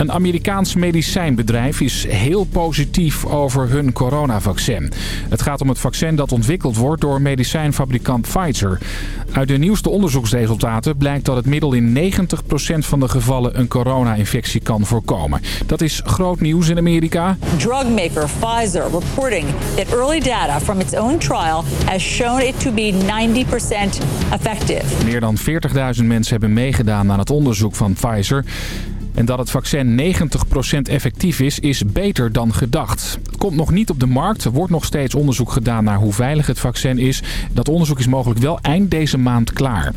Een Amerikaans medicijnbedrijf is heel positief over hun coronavaccin. Het gaat om het vaccin dat ontwikkeld wordt door medicijnfabrikant Pfizer. Uit de nieuwste onderzoeksresultaten blijkt dat het middel in 90% van de gevallen een corona-infectie kan voorkomen. Dat is groot nieuws in Amerika. Drugmaker Pfizer reporting that early data from its own trial has shown it to be 90% effective. Meer dan 40.000 mensen hebben meegedaan aan het onderzoek van Pfizer. En dat het vaccin 90% effectief is, is beter dan gedacht. Het komt nog niet op de markt. Er wordt nog steeds onderzoek gedaan naar hoe veilig het vaccin is. Dat onderzoek is mogelijk wel eind deze maand klaar.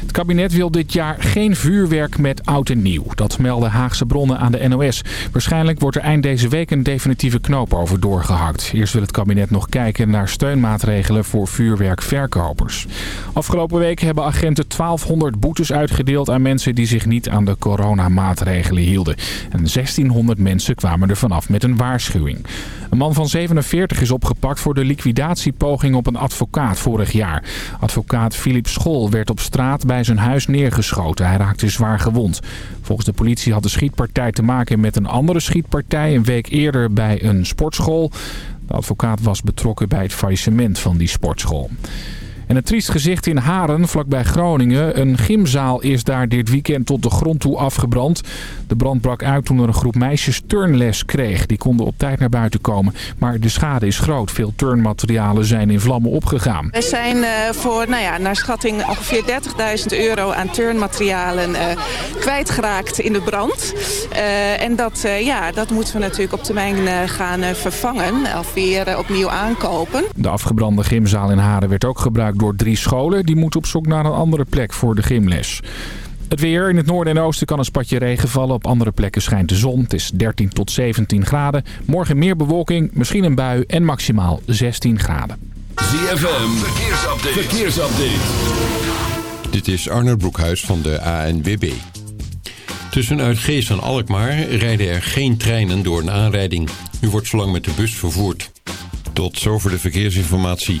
Het kabinet wil dit jaar geen vuurwerk met oud en nieuw. Dat melden Haagse bronnen aan de NOS. Waarschijnlijk wordt er eind deze week een definitieve knoop over doorgehakt. Eerst wil het kabinet nog kijken naar steunmaatregelen voor vuurwerkverkopers. Afgelopen week hebben agenten 1200 boetes uitgedeeld aan mensen die zich niet aan de coronamaatregelen hielden. En 1600 mensen kwamen er vanaf met een waarschuwing. Een man van 47 is opgepakt voor de liquidatiepoging op een advocaat vorig jaar. Advocaat Philip School werd op straat bij zijn huis neergeschoten. Hij raakte zwaar gewond. Volgens de politie had de schietpartij te maken met een andere schietpartij een week eerder bij een sportschool. De advocaat was betrokken bij het faillissement van die sportschool. En een triest gezicht in Haren, vlakbij Groningen. Een gymzaal is daar dit weekend tot de grond toe afgebrand. De brand brak uit toen er een groep meisjes turnles kreeg. Die konden op tijd naar buiten komen. Maar de schade is groot. Veel turnmaterialen zijn in vlammen opgegaan. We zijn uh, voor, nou ja, naar schatting ongeveer 30.000 euro aan turnmaterialen uh, kwijtgeraakt in de brand. Uh, en dat, ja, dat moeten we natuurlijk op termijn gaan vervangen. Of weer opnieuw aankopen. De afgebrande gymzaal in Haren werd ook gebruikt door drie scholen. Die moeten op zoek naar een andere plek voor de gymles. Het weer. In het noorden en oosten kan een spatje regen vallen. Op andere plekken schijnt de zon. Het is 13 tot 17 graden. Morgen meer bewolking, misschien een bui en maximaal 16 graden. ZFM, verkeersupdate. verkeersupdate. Dit is Arnold Broekhuis van de ANWB. Tussen Uitgeest en Alkmaar rijden er geen treinen door een aanrijding. U wordt zolang met de bus vervoerd. Tot zover de verkeersinformatie.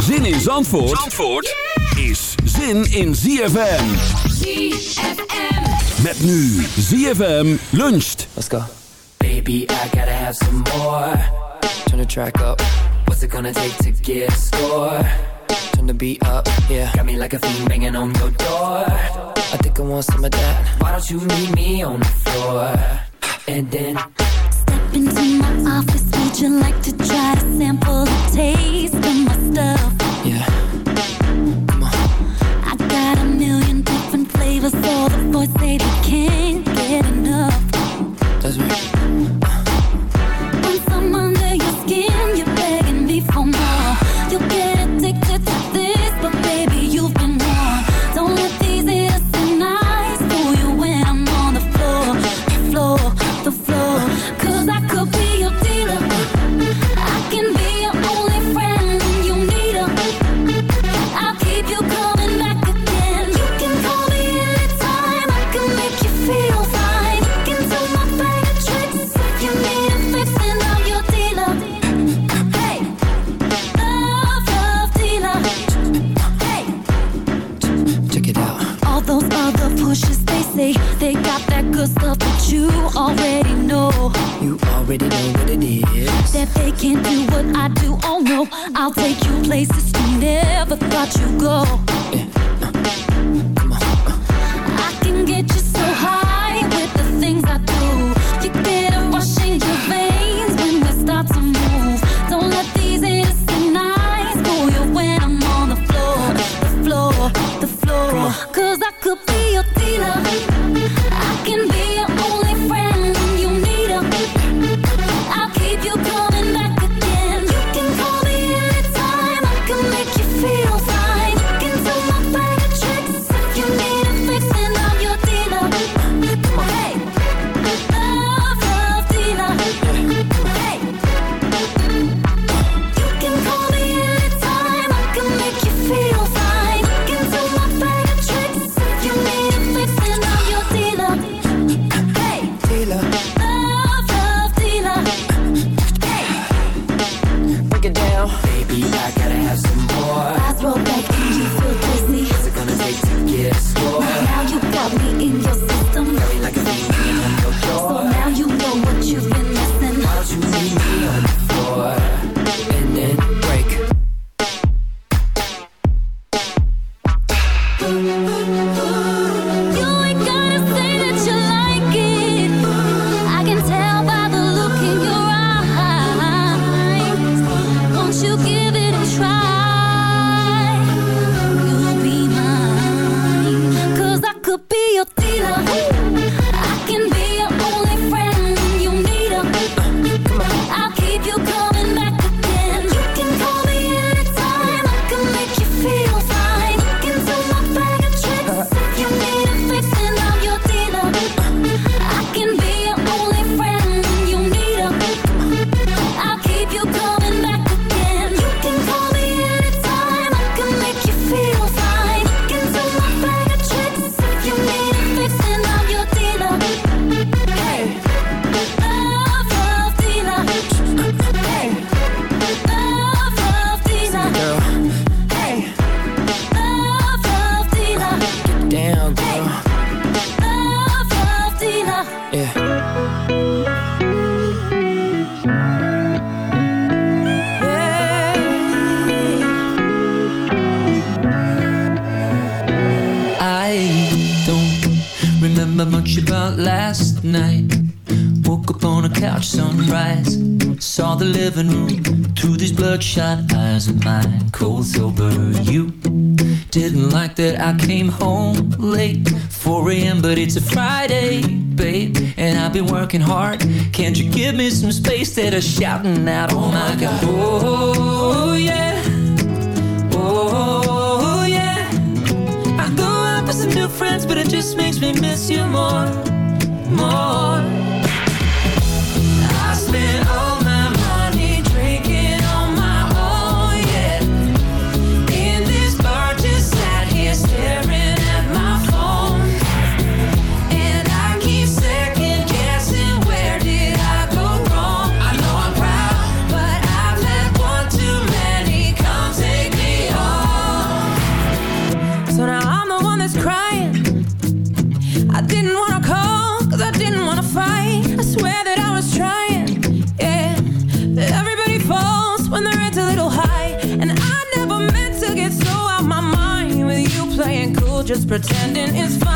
Zin in Zandvoort, Zandvoort is zin in ZFM. ZFM. Met nu ZFM luncht. Let's go. Baby, I gotta have some more. Turn the track up. What's it gonna take to get a score? Turn the beat up, yeah. Got me like a fiend banging on your door. I think I want some of that. Why don't you meet me on the floor? And then... Step into my office, would you like to try to sample the taste of my stuff? Yeah. Come on. I got a million different flavors, so the boys say they can't get enough. That's right. Go. remember much about last night. Woke up on a couch, sunrise. Saw the living room through these bloodshot eyes of mine. Cold sober, you didn't like that I came home late, 4 a.m. But it's a Friday, babe, and I've been working hard. Can't you give me some space that are shouting out? Oh my God! Oh, but it just makes me miss you more, more. I all pretending is fine.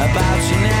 about you now.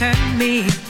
turn me.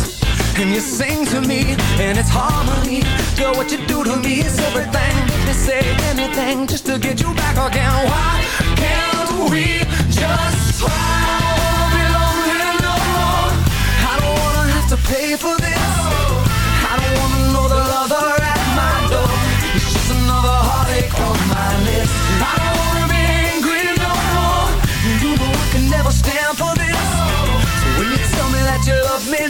and you sing to me, and it's harmony. Girl, what you do to me is everything. Me say anything just to get you back again. Why can't we just try? I don't be lonely no more. I don't wanna have to pay for this. I don't wanna know the lover at my door. It's just another heartache on my list. I don't wanna be angry no more. You know I can never stand for this. So when you tell me that you love me,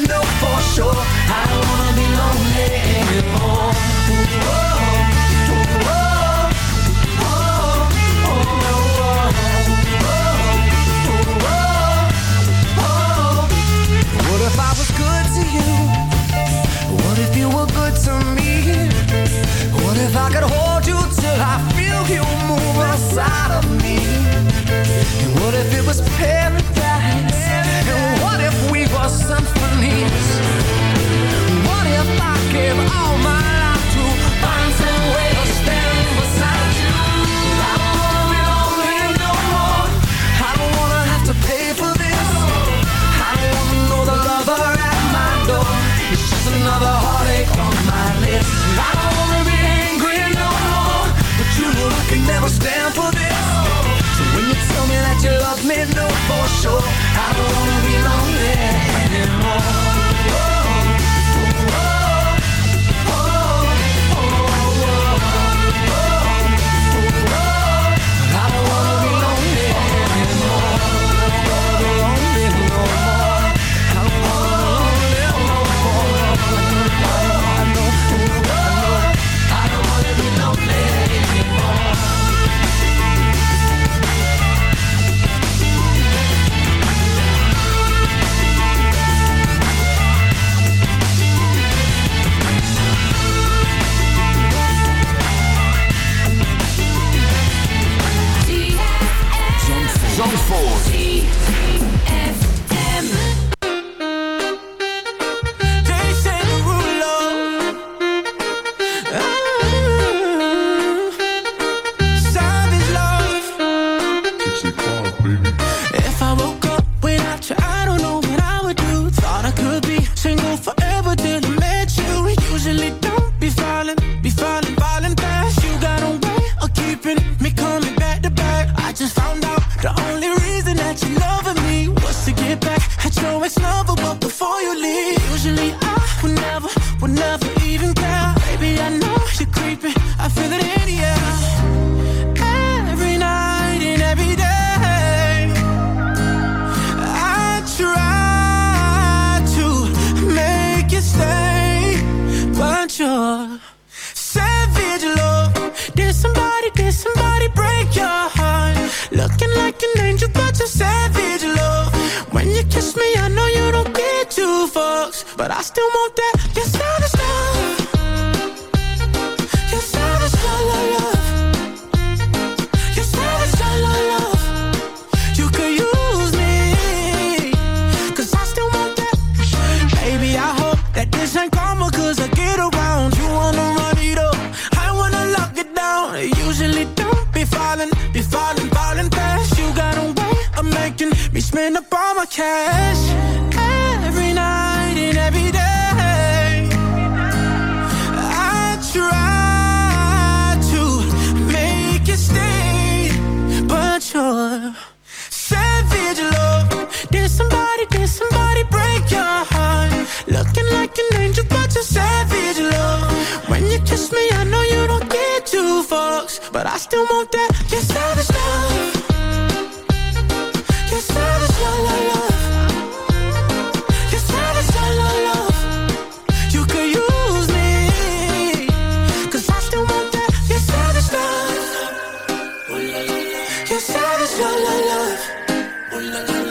but I still want that. You're savage love. You're savage love, love, savage love, love, love. You could use me, cause I still want that. Baby, I hope that this ain't karma, cause I get around. You wanna run it up, I wanna lock it down. Usually don't be falling, be falling, falling fast. You got a way of making me spend up all my cash. Still want that. You're savage love. You're savage love, love, love. You're savage love, love, love. You could use me, 'cause I still want that. You're savage love. You're savage love, love, love.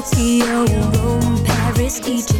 Tokyo, Rome, Paris, Egypt.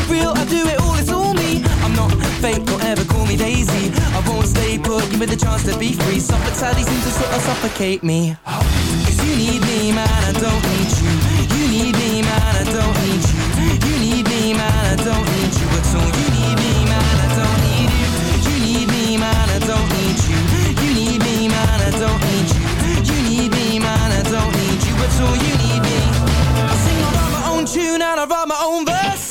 me the chance to be free. Suffolk sadly seems to sort of suffocate me. Cause you need me, man, I don't need you. You need me, man, I don't need you. You need me, man, I don't need you at all. You need me, man, I don't need you. You need me, man, I don't need you. You need me, man, I don't need you. You need me, man, I don't need you at all. You need me. I sing, I my own tune and I write my own verse.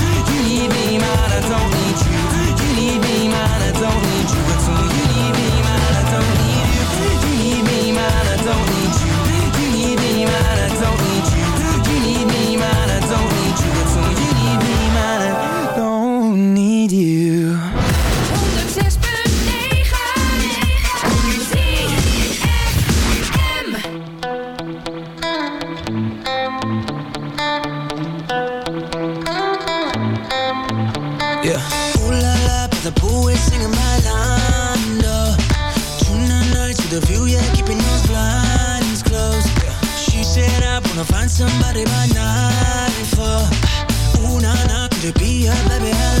You need somebody by nightfall. Oh. Ooh na na, could it be her, baby?